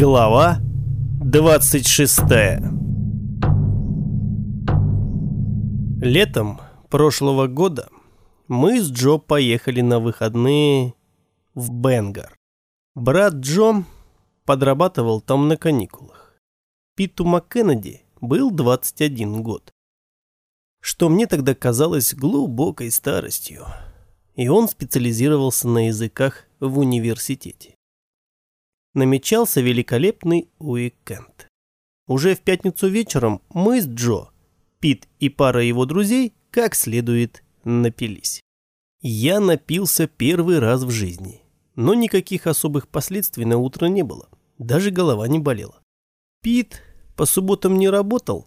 Глава 26 Летом прошлого года мы с Джо поехали на выходные в Бенгар. Брат Джо подрабатывал там на каникулах. Питу МакКеннеди был 21 год. Что мне тогда казалось глубокой старостью. И он специализировался на языках в университете намечался великолепный уикенд. Уже в пятницу вечером мы с Джо, Пит и пара его друзей как следует напились. Я напился первый раз в жизни, но никаких особых последствий на утро не было, даже голова не болела. Пит по субботам не работал,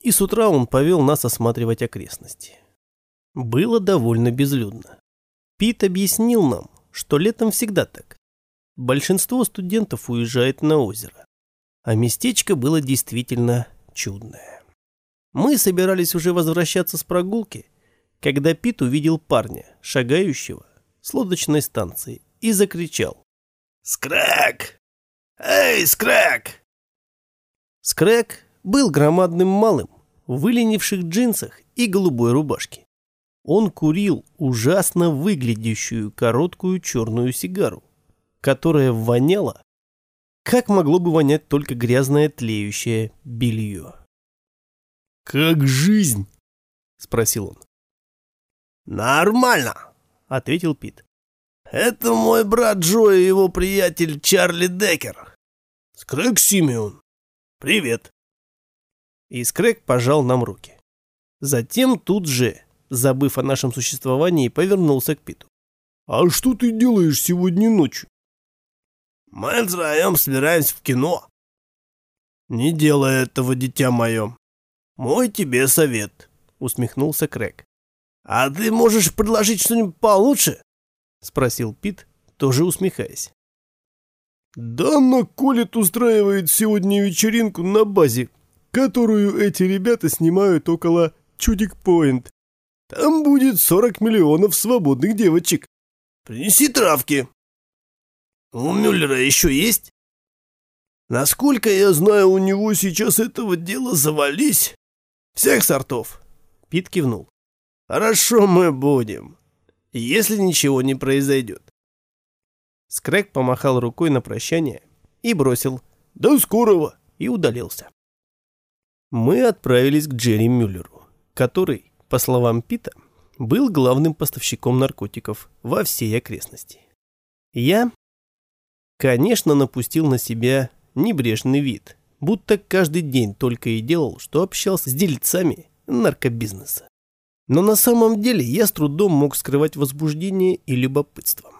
и с утра он повел нас осматривать окрестности. Было довольно безлюдно. Пит объяснил нам, что летом всегда так большинство студентов уезжает на озеро. А местечко было действительно чудное. Мы собирались уже возвращаться с прогулки, когда Пит увидел парня, шагающего с лодочной станции, и закричал. «Скрэк! Эй, Скрэк!» Скрэк был громадным малым, в выленивших джинсах и голубой рубашке. Он курил ужасно выглядящую короткую черную сигару которое воняло, как могло бы вонять только грязное тлеющее белье. «Как жизнь?» — спросил он. «Нормально», — ответил Пит. «Это мой брат Джо и его приятель Чарли Деккер. Скрэк Симеон. Привет». И Скрэк пожал нам руки. Затем тут же, забыв о нашем существовании, повернулся к Питу. «А что ты делаешь сегодня ночью?» Мы втроем собираемся в кино. Не делай этого, дитя мое. Мой тебе совет, усмехнулся Крэг. А ты можешь предложить что-нибудь получше? Спросил Пит, тоже усмехаясь. Да, но Колет устраивает сегодня вечеринку на базе, которую эти ребята снимают около Чудик-Пойнт. Там будет 40 миллионов свободных девочек. Принеси травки, у Мюллера еще есть? Насколько я знаю, у него сейчас этого дела завались. Всех сортов. Пит кивнул. Хорошо мы будем, если ничего не произойдет. Скрэк помахал рукой на прощание и бросил «До скорого!» и удалился. Мы отправились к Джерри Мюллеру, который, по словам Пита, был главным поставщиком наркотиков во всей окрестности. Я конечно, напустил на себя небрежный вид, будто каждый день только и делал, что общался с дельцами наркобизнеса. Но на самом деле я с трудом мог скрывать возбуждение и любопытство.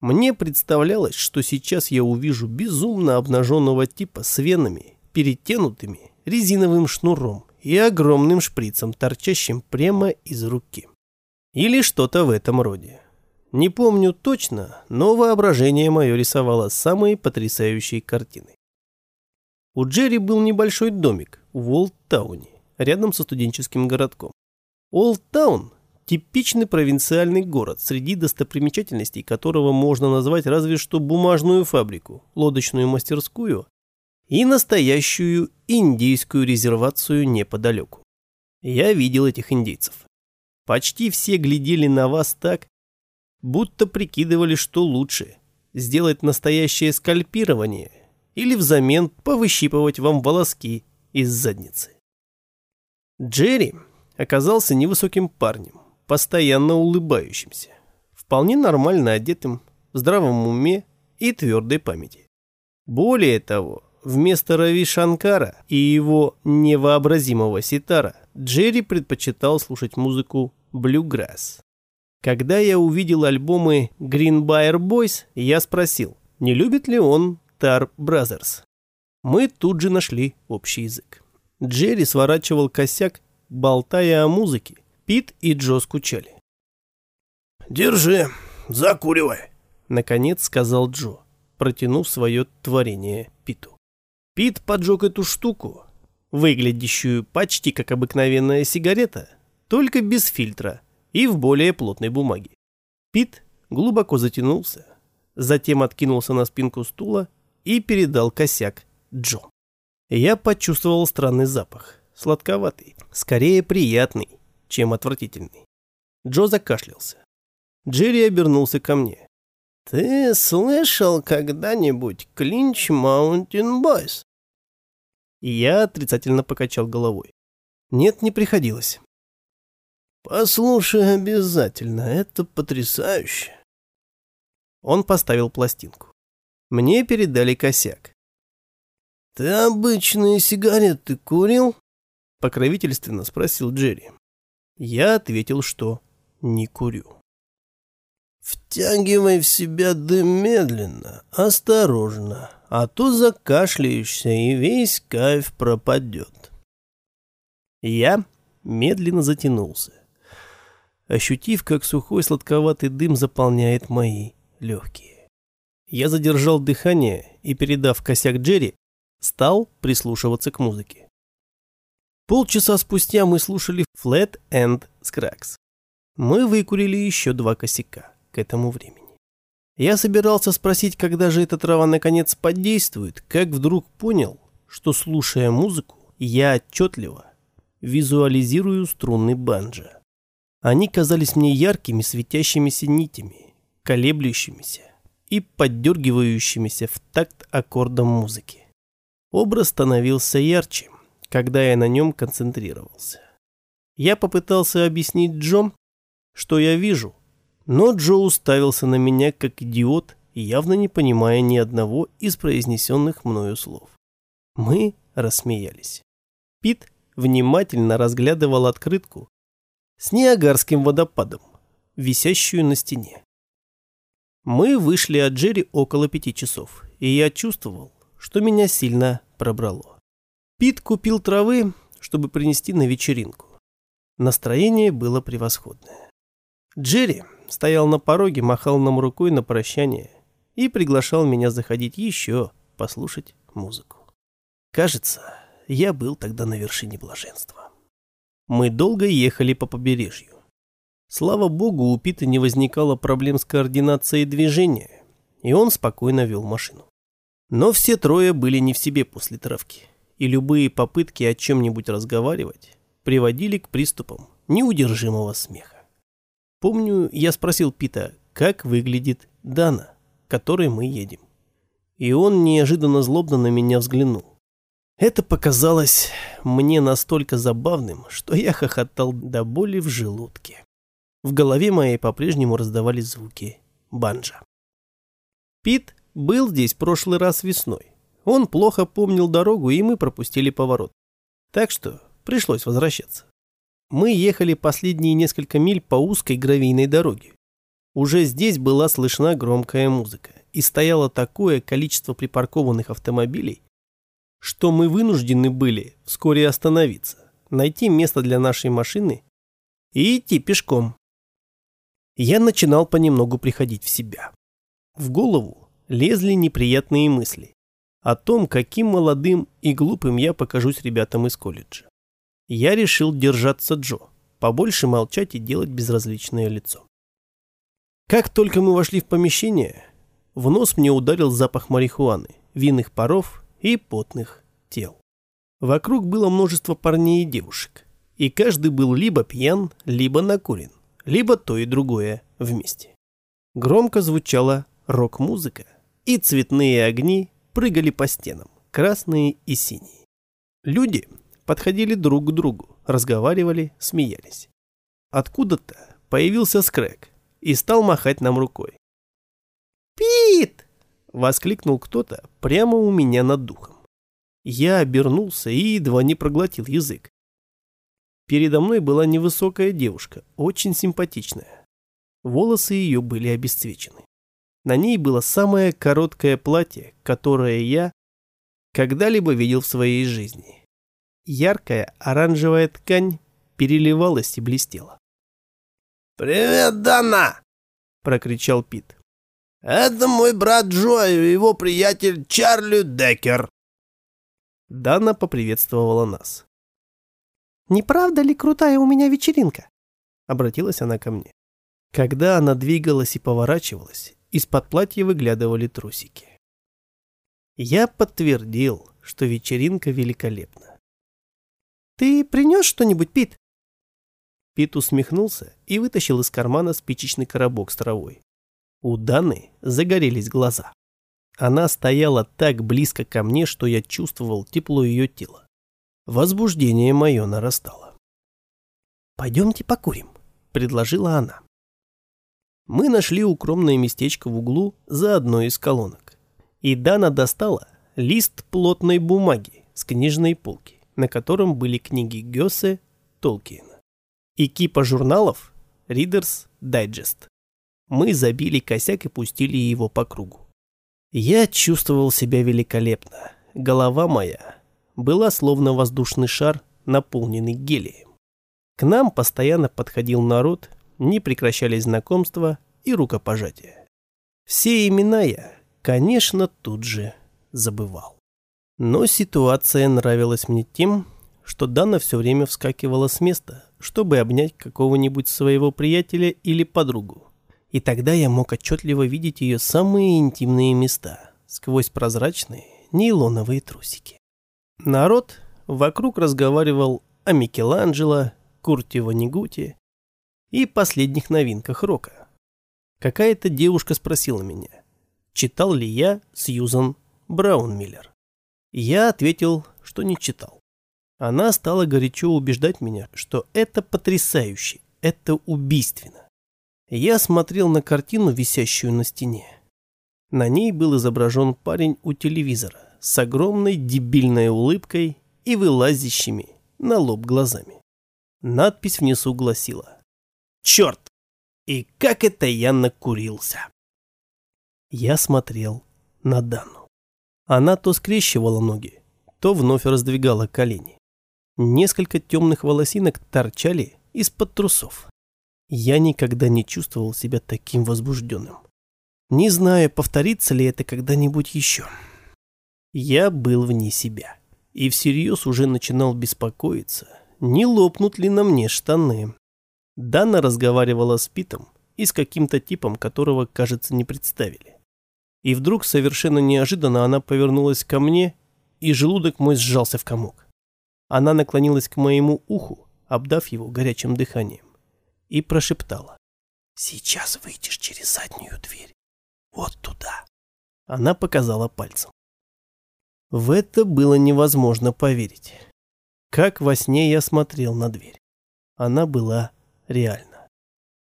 Мне представлялось, что сейчас я увижу безумно обнаженного типа с венами, перетянутыми резиновым шнуром и огромным шприцем, торчащим прямо из руки. Или что-то в этом роде. Не помню точно, но воображение мое рисовало самые потрясающие картины. У Джерри был небольшой домик в Олдтауне, рядом со студенческим городком. Олдтаун – типичный провинциальный город, среди достопримечательностей которого можно назвать разве что бумажную фабрику, лодочную мастерскую и настоящую индийскую резервацию неподалеку. Я видел этих индейцев. Почти все глядели на вас так, будто прикидывали, что лучше – сделать настоящее скальпирование или взамен повыщипывать вам волоски из задницы. Джерри оказался невысоким парнем, постоянно улыбающимся, вполне нормально одетым, в здравом уме и твердой памяти. Более того, вместо Рави Шанкара и его невообразимого ситара Джерри предпочитал слушать музыку блюграсс. Когда я увидел альбомы Greenbrier Boys, я спросил, не любит ли он Tar Brothers. Мы тут же нашли общий язык. Джерри сворачивал косяк, болтая о музыке. Пит и Джо скучали. «Держи, закуривай», — наконец сказал Джо, протянув свое творение Питу. Пит поджег эту штуку, выглядящую почти как обыкновенная сигарета, только без фильтра, и в более плотной бумаге. Пит глубоко затянулся, затем откинулся на спинку стула, и передал косяк Джо. Я почувствовал странный запах, сладковатый, скорее приятный, чем отвратительный. Джо закашлялся. Джерри обернулся ко мне. «Ты слышал когда-нибудь Клинч Маунтин Бойс?» Я отрицательно покачал головой. «Нет, не приходилось». «Послушай обязательно, это потрясающе». Он поставил пластинку. Мне передали косяк. «Ты обычные сигареты курил?» Покровительственно спросил Джерри. Я ответил, что не курю. Втягивай в себя дым медленно, осторожно, а то закашляешься и весь кайф пропадет. Я медленно затянулся, ощутив, как сухой сладковатый дым заполняет мои легкие. Я задержал дыхание и, передав косяк Джерри, стал прислушиваться к музыке. Полчаса спустя мы слушали Flat End Scrags. Мы выкурили еще два косяка к этому времени. Я собирался спросить, когда же эта трава наконец подействует, как вдруг понял, что, слушая музыку, я отчетливо визуализирую струны банджа. Они казались мне яркими светящимися нитями, колеблющимися и поддергивающимися в такт аккордом музыки. Образ становился ярче, когда я на нем концентрировался. Я попытался объяснить Джо, что я вижу, но Джо уставился на меня как идиот, явно не понимая ни одного из произнесенных мною слов. Мы рассмеялись. Пит внимательно разглядывал открытку с Ниагарским водопадом, висящую на стене. Мы вышли от Джерри около пяти часов, и я чувствовал, что меня сильно пробрало. Пит купил травы, чтобы принести на вечеринку. Настроение было превосходное. Джерри стоял на пороге, махал нам рукой на прощание и приглашал меня заходить еще послушать музыку. Кажется, я был тогда на вершине блаженства. Мы долго ехали по побережью. Слава богу, у Пита не возникало проблем с координацией движения, и он спокойно вел машину. Но все трое были не в себе после травки, и любые попытки о чем-нибудь разговаривать приводили к приступам неудержимого смеха. Помню, я спросил Пита, как выглядит Дана, которой мы едем. И он неожиданно злобно на меня взглянул. Это показалось мне настолько забавным, что я хохотал до боли в желудке. В голове моей по-прежнему раздавались звуки банджа. Пит был здесь прошлый раз весной. Он плохо помнил дорогу, и мы пропустили поворот. Так что пришлось возвращаться. Мы ехали последние несколько миль по узкой гравийной дороге. Уже здесь была слышна громкая музыка, и стояло такое количество припаркованных автомобилей, что мы вынуждены были вскоре остановиться, найти место для нашей машины и идти пешком. Я начинал понемногу приходить в себя. В голову лезли неприятные мысли о том, каким молодым и глупым я покажусь ребятам из колледжа. Я решил держаться Джо, побольше молчать и делать безразличное лицо. Как только мы вошли в помещение, в нос мне ударил запах марихуаны, винных паров и потных тел. Вокруг было множество парней и девушек, и каждый был либо пьян, либо накурен, либо то и другое вместе. Громко звучала рок-музыка, и цветные огни прыгали по стенам, красные и синие. Люди подходили друг к другу, разговаривали, смеялись. Откуда-то появился Скрэк и стал махать нам рукой. «Пит!» — воскликнул кто-то прямо у меня над духом. Я обернулся и едва не проглотил язык. Передо мной была невысокая девушка, очень симпатичная. Волосы ее были обесцвечены. На ней было самое короткое платье, которое я когда-либо видел в своей жизни. Яркая оранжевая ткань переливалась и блестела. «Привет, Дана!» — прокричал Пит. «Это мой брат Джо и его приятель Чарли Деккер». Дана поприветствовала нас. «Не правда ли крутая у меня вечеринка?» — обратилась она ко мне. Когда она двигалась и поворачивалась, из-под платья выглядывали трусики. Я подтвердил, что вечеринка великолепна. «Ты принес что-нибудь, Пит?» Пит усмехнулся и вытащил из кармана спичечный коробок с травой. У Даны загорелись глаза. Она стояла так близко ко мне, что я чувствовал тепло ее тела. Возбуждение мое нарастало. «Пойдемте покурим», — предложила она. Мы нашли укромное местечко в углу за одной из колонок. И Дана достала лист плотной бумаги с книжной полки, на котором были книги Гёсе, Толкиена. И кипа журналов Reader's Digest. Мы забили косяк и пустили его по кругу. Я чувствовал себя великолепно. Голова моя была словно воздушный шар, наполненный гелием. К нам постоянно подходил народ, не прекращались знакомства и рукопожатия. Все имена я конечно, тут же забывал. Но ситуация нравилась мне тем, что Дана все время вскакивала с места, чтобы обнять какого-нибудь своего приятеля или подругу. И тогда я мог отчетливо видеть ее самые интимные места сквозь прозрачные нейлоновые трусики. Народ вокруг разговаривал о Микеланджело, Курте Ванигуте и последних новинках рока. Какая-то девушка спросила меня, читал ли я Сьюзан Браунмиллер. Я ответил, что не читал. Она стала горячо убеждать меня, что это потрясающе, это убийственно. Я смотрел на картину, висящую на стене. На ней был изображен парень у телевизора с огромной дебильной улыбкой и вылазящими на лоб глазами. Надпись внизу гласила «Черт! И как это я накурился!» Я смотрел на Дану. Она то скрещивала ноги, то вновь раздвигала колени. Несколько темных волосинок торчали из-под трусов. Я никогда не чувствовал себя таким возбужденным. Не знаю, повторится ли это когда-нибудь еще. Я был вне себя и всерьез уже начинал беспокоиться, не лопнут ли на мне штаны. Дана разговаривала с Питом и с каким-то типом, которого, кажется, не представили. И вдруг совершенно неожиданно она повернулась ко мне, и желудок мой сжался в комок. Она наклонилась к моему уху, обдав его горячим дыханием, и прошептала. «Сейчас выйдешь через заднюю дверь. Вот туда». Она показала пальцем. В это было невозможно поверить. Как во сне я смотрел на дверь. Она была реальна.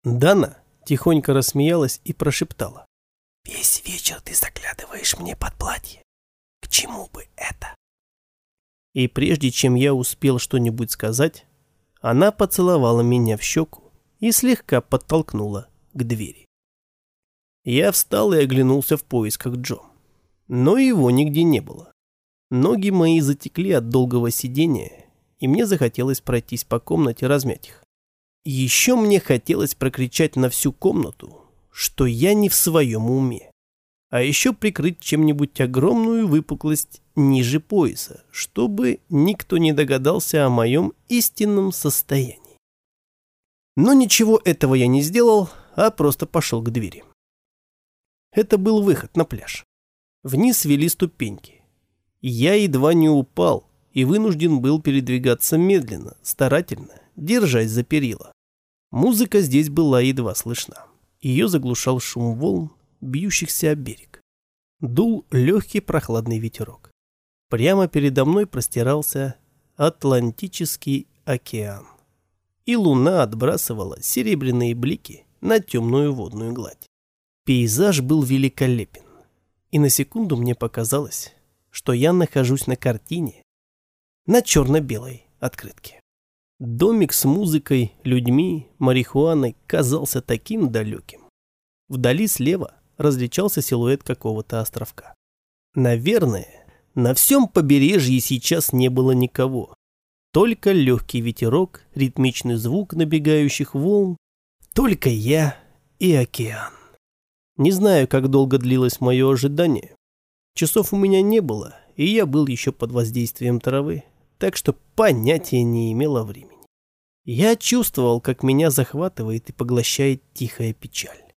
Дана тихонько рассмеялась и прошептала. Весь вечер ты заглядываешь мне под платье. К чему бы это? И прежде чем я успел что-нибудь сказать, она поцеловала меня в щеку и слегка подтолкнула к двери. Я встал и оглянулся в поисках Джо. Но его нигде не было. Ноги мои затекли от долгого сидения, и мне захотелось пройтись по комнате размять их. Еще мне хотелось прокричать на всю комнату, что я не в своем уме. А еще прикрыть чем-нибудь огромную выпуклость ниже пояса, чтобы никто не догадался о моем истинном состоянии. Но ничего этого я не сделал, а просто пошел к двери. Это был выход на пляж. Вниз вели ступеньки. Я едва не упал и вынужден был передвигаться медленно, старательно, держась за перила. Музыка здесь была едва слышна. Ее заглушал шум волн, бьющихся о берег. Дул легкий прохладный ветерок. Прямо передо мной простирался Атлантический океан. И луна отбрасывала серебряные блики на темную водную гладь. Пейзаж был великолепен. И на секунду мне показалось, что я нахожусь на картине на черно-белой открытке. Домик с музыкой, людьми, марихуаной казался таким далеким. Вдали слева различался силуэт какого-то островка. Наверное, на всем побережье сейчас не было никого. Только легкий ветерок, ритмичный звук набегающих волн, только я и океан. Не знаю, как долго длилось мое ожидание. Часов у меня не было, и я был еще под воздействием травы так что понятия не имела времени. Я чувствовал, как меня захватывает и поглощает тихая печаль.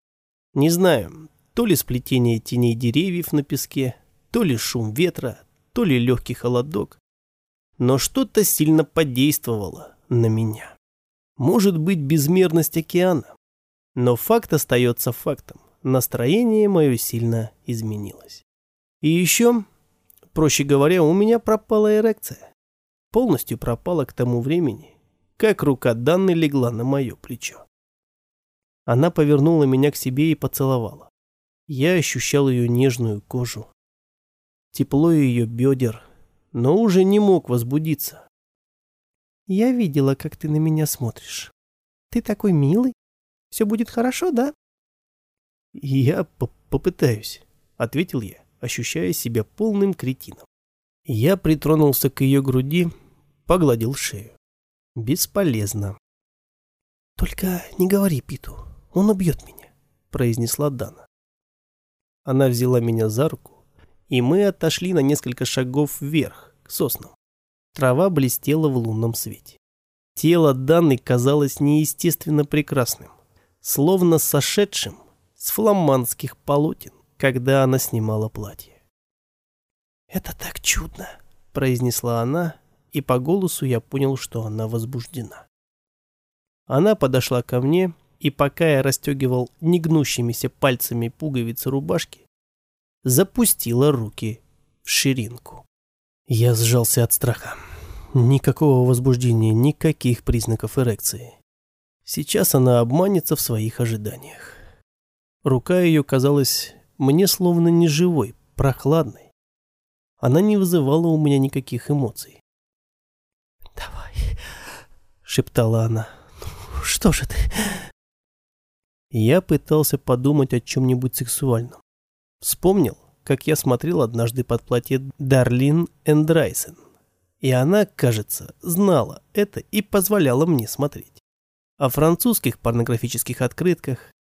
Не знаю, то ли сплетение теней деревьев на песке, то ли шум ветра, то ли легкий холодок. Но что-то сильно подействовало на меня. Может быть, безмерность океана. Но факт остается фактом. Настроение мое сильно изменилось. И еще, проще говоря, у меня пропала эрекция. Полностью пропала к тому времени, как рука Данны легла на мое плечо. Она повернула меня к себе и поцеловала. Я ощущал ее нежную кожу, тепло ее бедер, но уже не мог возбудиться. «Я видела, как ты на меня смотришь. Ты такой милый. Все будет хорошо, да?» «Я по попытаюсь», — ответил я, ощущая себя полным кретином. Я притронулся к ее груди, погладил шею. Бесполезно. «Только не говори Питу, он убьет меня», — произнесла Дана. Она взяла меня за руку, и мы отошли на несколько шагов вверх, соснам. Трава блестела в лунном свете. Тело Даны казалось неестественно прекрасным, словно сошедшим с фламандских полотен, когда она снимала платье. «Это так чудно», — произнесла она, и по голосу я понял, что она возбуждена. Она подошла ко мне, и пока я расстегивал негнущимися пальцами пуговицы рубашки, запустила руки в ширинку. Я сжался от страха. Никакого возбуждения, никаких признаков эрекции. Сейчас она обманется в своих ожиданиях. Рука ее казалась мне словно неживой, прохладной. Она не вызывала у меня никаких эмоций. «Давай», — шептала она. «Ну, что же ты?» Я пытался подумать о чем-нибудь сексуальном. Вспомнил, как я смотрел однажды под платье Дарлин Эндрайсен. И она, кажется, знала это и позволяла мне смотреть. О французских порнографических открытках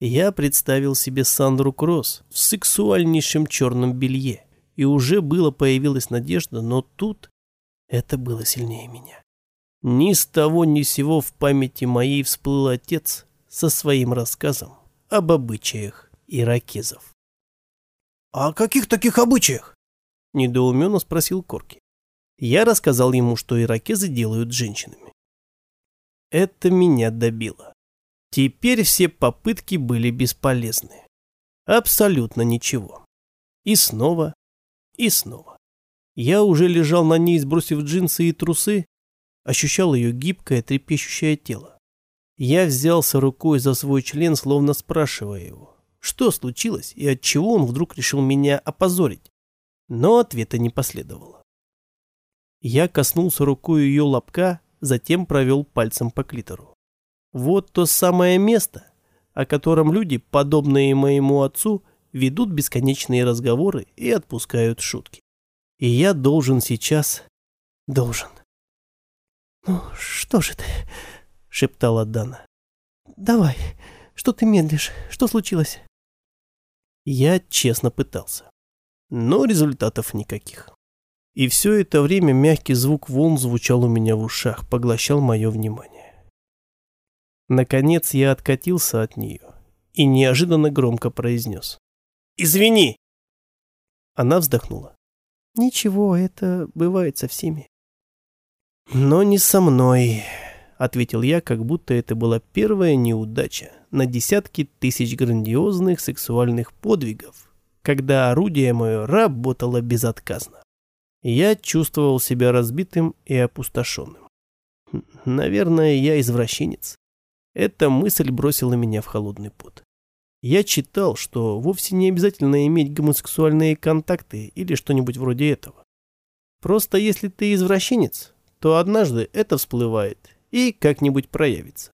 я представил себе Сандру Кросс в сексуальнейшем черном белье, и уже было появилась надежда, но тут это было сильнее меня. Ни с того ни сего в памяти моей всплыл отец со своим рассказом об обычаях иракезов. «О каких таких обычаях?» – недоуменно спросил Корки. Я рассказал ему, что иракезы делают с женщинами. Это меня добило. Теперь все попытки были бесполезны. Абсолютно ничего. И снова, и снова. Я уже лежал на ней, сбросив джинсы и трусы, ощущал ее гибкое, трепещущее тело. Я взялся рукой за свой член, словно спрашивая его, что случилось и от чего он вдруг решил меня опозорить. Но ответа не последовало. Я коснулся рукой ее лобка, затем провел пальцем по клитору. Вот то самое место, о котором люди, подобные моему отцу, ведут бесконечные разговоры и отпускают шутки. И я должен сейчас... должен. «Ну, что же ты?» — шептала Дана. «Давай, что ты медлишь? Что случилось?» Я честно пытался. Но результатов никаких. И все это время мягкий звук волн звучал у меня в ушах, поглощал мое внимание. Наконец я откатился от нее и неожиданно громко произнес. «Извини!» Она вздохнула. «Ничего, это бывает со всеми». «Но не со мной», — ответил я, как будто это была первая неудача на десятки тысяч грандиозных сексуальных подвигов, когда орудие мое работало безотказно. Я чувствовал себя разбитым и опустошенным. Наверное, я извращенец. Эта мысль бросила меня в холодный пот. Я читал, что вовсе не обязательно иметь гомосексуальные контакты или что-нибудь вроде этого. Просто если ты извращенец, то однажды это всплывает и как-нибудь проявится.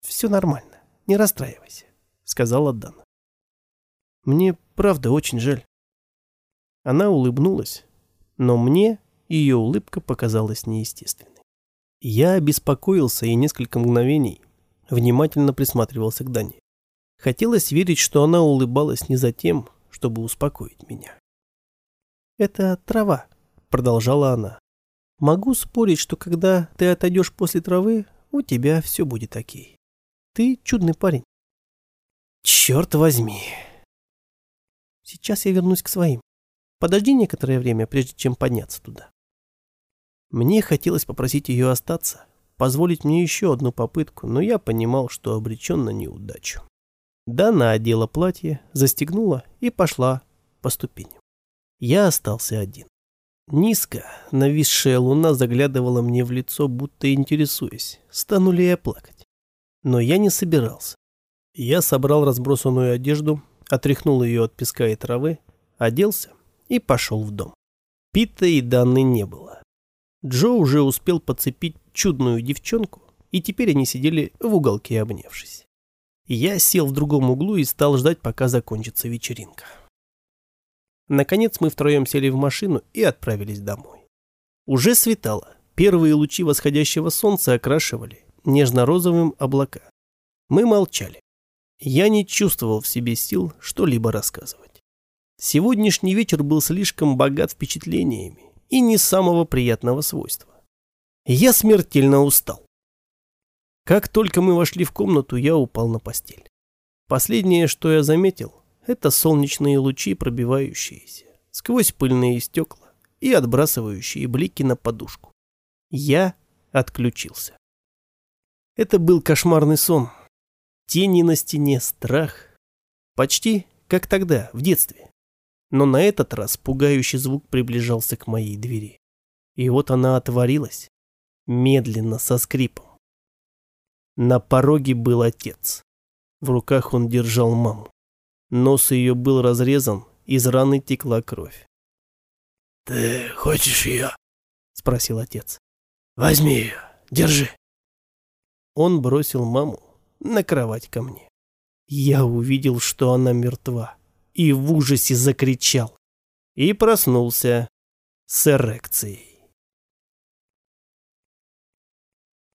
«Все нормально, не расстраивайся», — сказала Дана. «Мне правда очень жаль». Она улыбнулась, но мне ее улыбка показалась неестественной. Я обеспокоился и несколько мгновений внимательно присматривался к Дане. Хотелось верить, что она улыбалась не за тем, чтобы успокоить меня. «Это трава», — продолжала она. «Могу спорить, что когда ты отойдешь после травы, у тебя все будет окей. Ты чудный парень». «Черт возьми!» «Сейчас я вернусь к своим. Подожди некоторое время, прежде чем подняться туда. Мне хотелось попросить ее остаться, позволить мне еще одну попытку, но я понимал, что обречен на неудачу. Дана одела платье, застегнула и пошла по ступеням. Я остался один. Низко нависшая луна заглядывала мне в лицо, будто интересуясь, стану ли я плакать. Но я не собирался. Я собрал разбросанную одежду, отряхнул ее от песка и травы, оделся и пошел в дом. Пита и Данны не было. Джо уже успел подцепить чудную девчонку, и теперь они сидели в уголке обнявшись. Я сел в другом углу и стал ждать, пока закончится вечеринка. Наконец мы втроем сели в машину и отправились домой. Уже светало, первые лучи восходящего солнца окрашивали нежно-розовым облака. Мы молчали. Я не чувствовал в себе сил что-либо рассказывать. Сегодняшний вечер был слишком богат впечатлениями, и не самого приятного свойства. Я смертельно устал. Как только мы вошли в комнату, я упал на постель. Последнее, что я заметил, это солнечные лучи, пробивающиеся сквозь пыльные стекла и отбрасывающие блики на подушку. Я отключился. Это был кошмарный сон. Тени на стене, страх. Почти как тогда, в детстве но на этот раз пугающий звук приближался к моей двери. И вот она отворилась, медленно, со скрипом. На пороге был отец. В руках он держал маму. Нос ее был разрезан, из раны текла кровь. «Ты хочешь ее?» — спросил отец. «Возьми ее, держи». Он бросил маму на кровать ко мне. Я увидел, что она мертва и в ужасе закричал. И проснулся с эрекцией.